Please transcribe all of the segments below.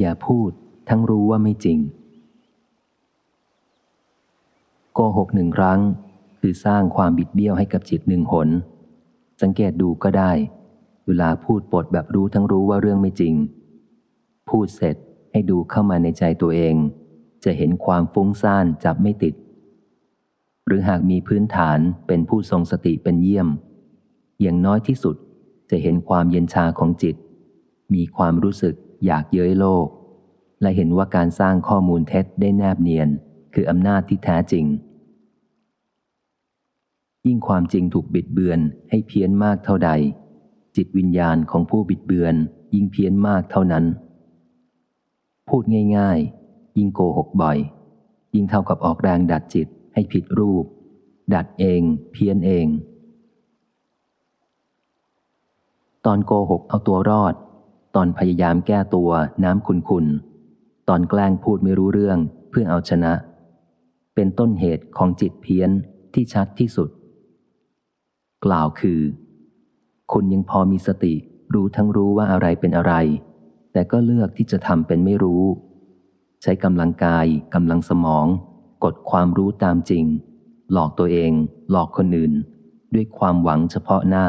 อย่าพูด ทั้งรู้ว่าไม่จริง โกหกหนึ่งครั้ง คือสร้างความบิดเบี้ยวให้กับจิตหนึ่งหน สังเกตดูก็ได้ เวลาพูดปดแบบรู้ทั้งรู้ว่าเรื่องไม่จริง พูดเสร็จให้ดูเข้ามาในใจตัวเอง จะเห็นความฟุ้งซ่านจับไม่ติด หรือหากมีพื้นฐานเป็นผู้ทรงสติเป็นเยี่ยม อย่างน้อยที่สุดจะเห็นความเย็นชาของจิต มีความรู้สึกอยากเย้ยโลก และเห็นว่าการสร้างข้อมูลเท็จได้แนบเนียน คืออำนาจที่แท้จริง ยิ่งความจริงถูกบิดเบือนให้เพี้ยนมากเท่าใด จิตวิญญาณของผู้บิดเบือน ยิ่งเพี้ยนมากเท่านั้น พูดง่าย ๆ ยิ่งโกหกบ่อย ยิ่งเท่ากับออกแรงดัดจิตให้ผิดรูป ดัดเอง เพี้ยนเอง ตอนโกหกเอาตัวรอด ตอนพยายามแก้ตัวน้ำคุนๆ ตอนแกล้งพูดไม่รู้เรื่องเพื่อเอาชนะ เป็นต้นเหตุของจิตเพี้ยนที่ชัดที่สุด กล่าวคือ คุณยังพอมีสติรู้ทั้งรู้ว่าอะไรเป็นอะไร แต่ก็เลือกที่จะทำเป็นไม่รู้ ใช้กำลังกายกำลังสมอง กดความรู้ตามจริง หลอกตัวเอง หลอกคนอื่น ด้วยความหวังเฉพาะหน้า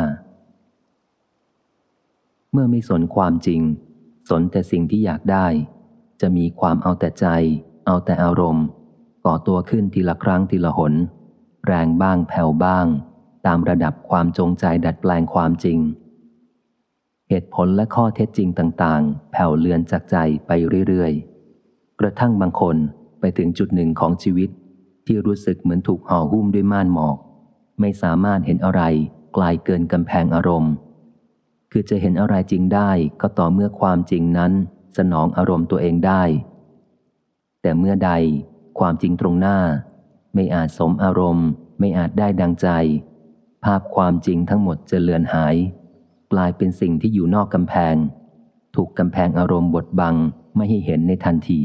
เมื่อไม่สนความจริง สนแต่สิ่งที่อยากได้ จะมีความเอาแต่ใจ เอาแต่อารมณ์ ก่อตัวขึ้นทีละครั้งทีละหน แรงบ้างแผ่วบ้าง ตามระดับความจงใจดัดแปลงความจริง เหตุผลและข้อเท็จจริงต่างๆ แผ่วเลือนจากใจไปเรื่อยๆ กระทั่งบางคนไปถึงจุดหนึ่งของชีวิต ที่รู้สึกเหมือนถูกห่อหุ้มด้วยม่านหมอก ไม่สามารถเห็นอะไรไกลเกินกำแพงอารมณ์ คือจะเห็นอะไรจริงได้ก็ต่อเมื่อความจริงนั้น สนองอารมณ์ตัวเองได้ แต่เมื่อใดความจริงตรงหน้า ไม่อาจสมอารมณ์ ไม่อาจได้ดังใจ ภาพความจริงทั้งหมดจะเลือนหาย กลายเป็นสิ่งที่อยู่นอกกำแพง ถูกกำแพงอารมณ์บดบังไม่ให้เห็นในทันที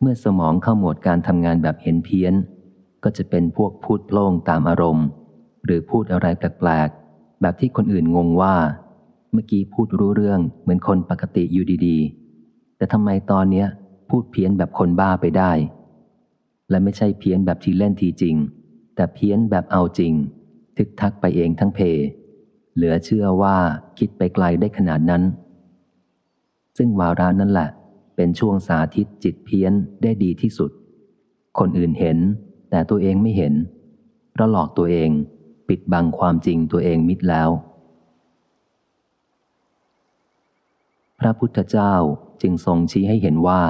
เมื่อสมองเข้าหมดการทำงานแบบเห็นเพี้ยน ก็จะเป็นพวกพูดโปล่งตามอารมณ์ หรือพูดอะไรแปลกๆแบบที่คนอื่นงงว่า เมื่อกี้พูดรู้เรื่องเหมือนคนปกติอยู่ดีๆ แต่ทำไมตอนเนี้ยพูดเพี้ยนแบบคนบ้าไปได้ และไม่ใช่เพี้ยนแบบทีเล่นทีจริง แต่เพี้ยนแบบเอาจริง ทึกทักไปเองทั้งเพ เหลือเชื่อว่าคิดไปไกลได้ขนาดนั้น ซึ่งวาระนั่นแหละ เป็นช่วงสาธิตจิตเพี้ยนได้ดีที่สุด คนอื่นเห็น แต่ตัวเองไม่เห็นเพราะหลอกตัวเอง ปิดบังความจริงตัวเองมิดแล้ว พระพุทธเจ้าจึงทรงชี้ให้เห็นว่า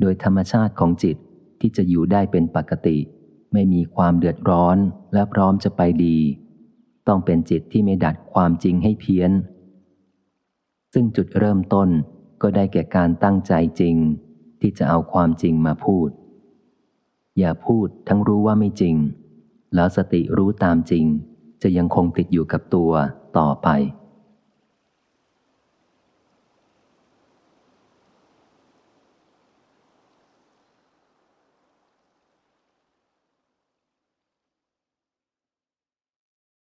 โดยธรรมชาติของจิตที่จะอยู่ได้เป็นปกติ ไม่มีความเดือดร้อนและพร้อมจะไปดี ต้องเป็นจิตที่ไม่ดัดความจริงให้เพี้ยน ซึ่งจุดเริ่มต้นก็ได้แก่การตั้งใจจริง ที่จะเอาความจริงมาพูด อย่าพูดทั้งรู้ว่าไม่จริง แล้วสติรู้ตามจริง จะยังคงติดอยู่กับตัวต่อไป